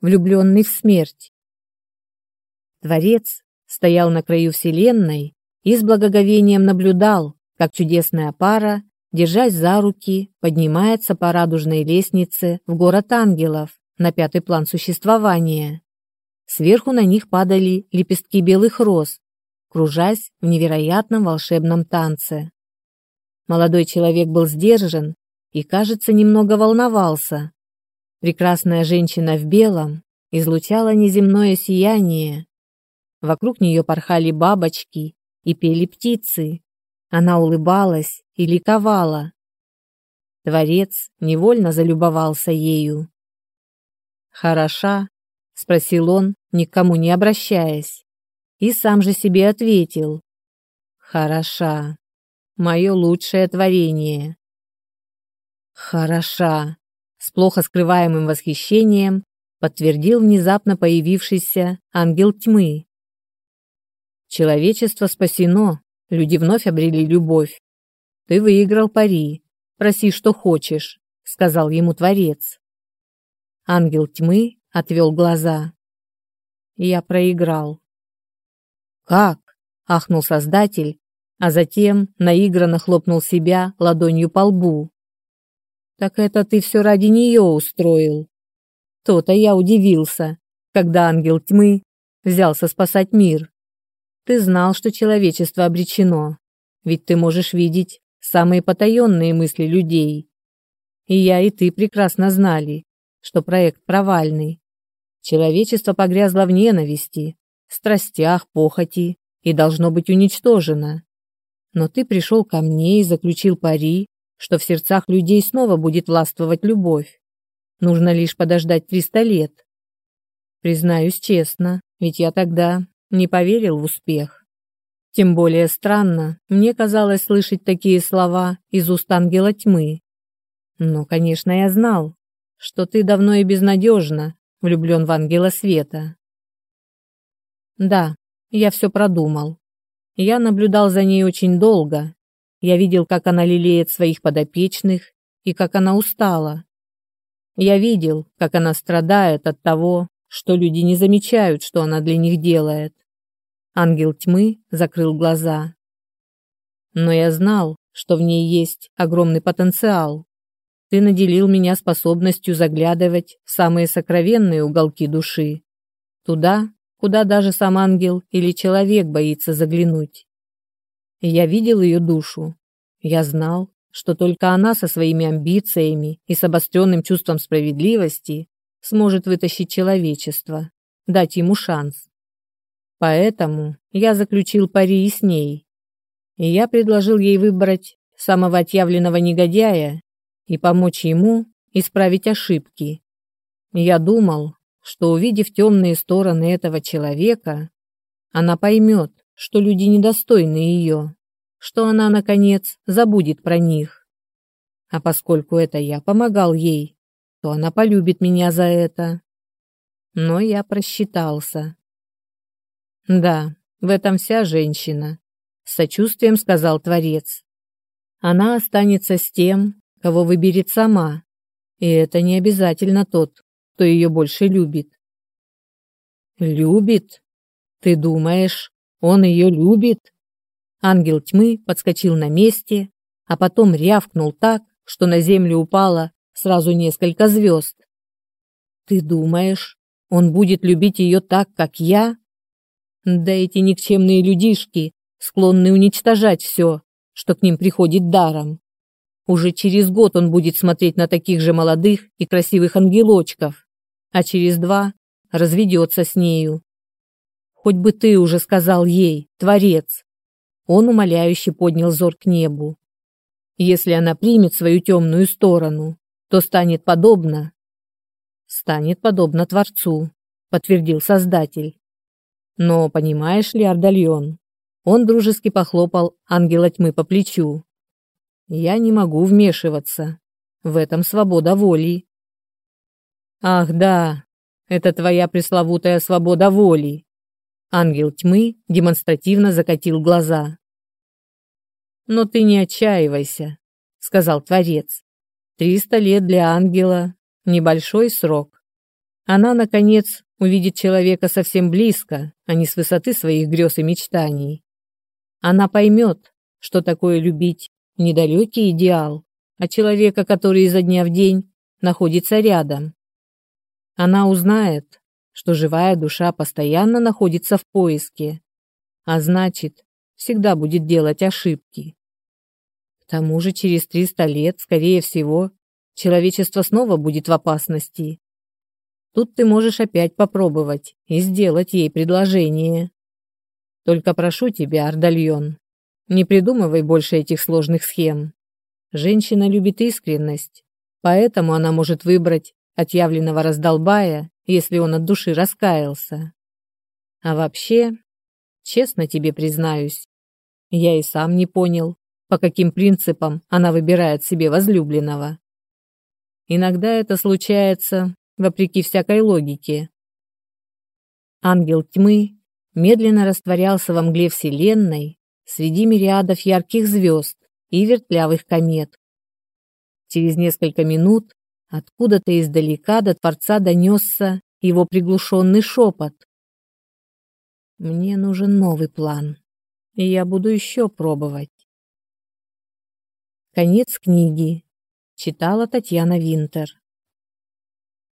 влюбленный в смерть. Творец стоял на краю Вселенной и с благоговением наблюдал, как чудесная пара, держась за руки, поднимается по радужной лестнице в город ангелов на пятый план существования. Сверху на них падали лепестки белых роз, кружась в невероятном волшебном танце. Молодой человек был сдержан и, кажется, немного волновался. Прекрасная женщина в белом излучала неземное сияние. Вокруг нее порхали бабочки и пели птицы. Она улыбалась и ликовала. Творец невольно залюбовался ею. «Хороша?» — спросил он, никому не обращаясь. И сам же себе ответил. «Хороша. Мое лучшее творение». «Хороша», — с плохо скрываемым восхищением подтвердил внезапно появившийся ангел тьмы. Человечество спасено, люди вновь обрели любовь. Ты выиграл пари. Проси, что хочешь, сказал ему Творец. Ангел тьмы отвел глаза. Я проиграл. Как? ахнул Создатель, а затем наигранно хлопнул себя ладонью по лбу. Так это ты все ради нее устроил. То-то я удивился, когда ангел тьмы взялся спасать мир. Ты знал, что человечество обречено, ведь ты можешь видеть самые потаенные мысли людей. И я, и ты прекрасно знали, что проект провальный. Человечество погрязло в ненависти, страстях, похоти и должно быть уничтожено. Но ты пришел ко мне и заключил пари, что в сердцах людей снова будет властвовать любовь. Нужно лишь подождать триста лет. Признаюсь честно, ведь я тогда не поверил в успех. Тем более странно, мне казалось слышать такие слова из уст ангела тьмы. Но, конечно, я знал, что ты давно и безнадежно влюблен в ангела света. Да, я все продумал. Я наблюдал за ней очень долго. Я видел, как она лелеет своих подопечных и как она устала. Я видел, как она страдает от того, что люди не замечают, что она для них делает. Ангел тьмы закрыл глаза. Но я знал, что в ней есть огромный потенциал. Ты наделил меня способностью заглядывать в самые сокровенные уголки души. Туда, куда даже сам ангел или человек боится заглянуть. Я видел ее душу. Я знал, что только она со своими амбициями и с обостренным чувством справедливости сможет вытащить человечество, дать ему шанс. Поэтому я заключил пари и с ней. И я предложил ей выбрать самого отъявленного негодяя и помочь ему исправить ошибки. Я думал, что увидев темные стороны этого человека, она поймет, что люди недостойны ее, что она, наконец, забудет про них. А поскольку это я помогал ей, то она полюбит меня за это. Но я просчитался. Да, в этом вся женщина, сочувствием сказал Творец. Она останется с тем, кого выберет сама, и это не обязательно тот, кто ее больше любит. Любит? Ты думаешь, он ее любит? Ангел тьмы подскочил на месте, а потом рявкнул так, что на землю упало сразу несколько звезд. Ты думаешь, он будет любить ее так, как я? Да эти никчемные людишки склонны уничтожать все, что к ним приходит даром. Уже через год он будет смотреть на таких же молодых и красивых ангелочков, а через два разведется с нею. Хоть бы ты уже сказал ей, Творец. Он умоляюще поднял взор к небу. Если она примет свою темную сторону, то станет подобно. Станет подобно Творцу, подтвердил Создатель. Но, понимаешь ли, Ардальон, он дружески похлопал ангела тьмы по плечу. Я не могу вмешиваться. В этом свобода воли. Ах, да, это твоя пресловутая свобода воли. Ангел тьмы демонстративно закатил глаза. Но ты не отчаивайся, сказал Творец. Триста лет для ангела — небольшой срок. Она, наконец, увидит человека совсем близко, а не с высоты своих грез и мечтаний. Она поймет, что такое любить недалекий идеал, а человека, который изо дня в день находится рядом. Она узнает, что живая душа постоянно находится в поиске, а значит, всегда будет делать ошибки. К тому же через 300 лет, скорее всего, человечество снова будет в опасности. Тут ты можешь опять попробовать и сделать ей предложение. Только прошу тебя, Ардальон, не придумывай больше этих сложных схем. Женщина любит искренность, поэтому она может выбрать отъявленного раздолбая, если он от души раскаялся. А вообще, честно тебе признаюсь, я и сам не понял, по каким принципам она выбирает себе возлюбленного. Иногда это случается вопреки всякой логике. Ангел тьмы медленно растворялся во мгле Вселенной среди мириадов ярких звезд и вертлявых комет. Через несколько минут откуда-то издалека до Творца донесся его приглушенный шепот. «Мне нужен новый план, и я буду еще пробовать». Конец книги. Читала Татьяна Винтер.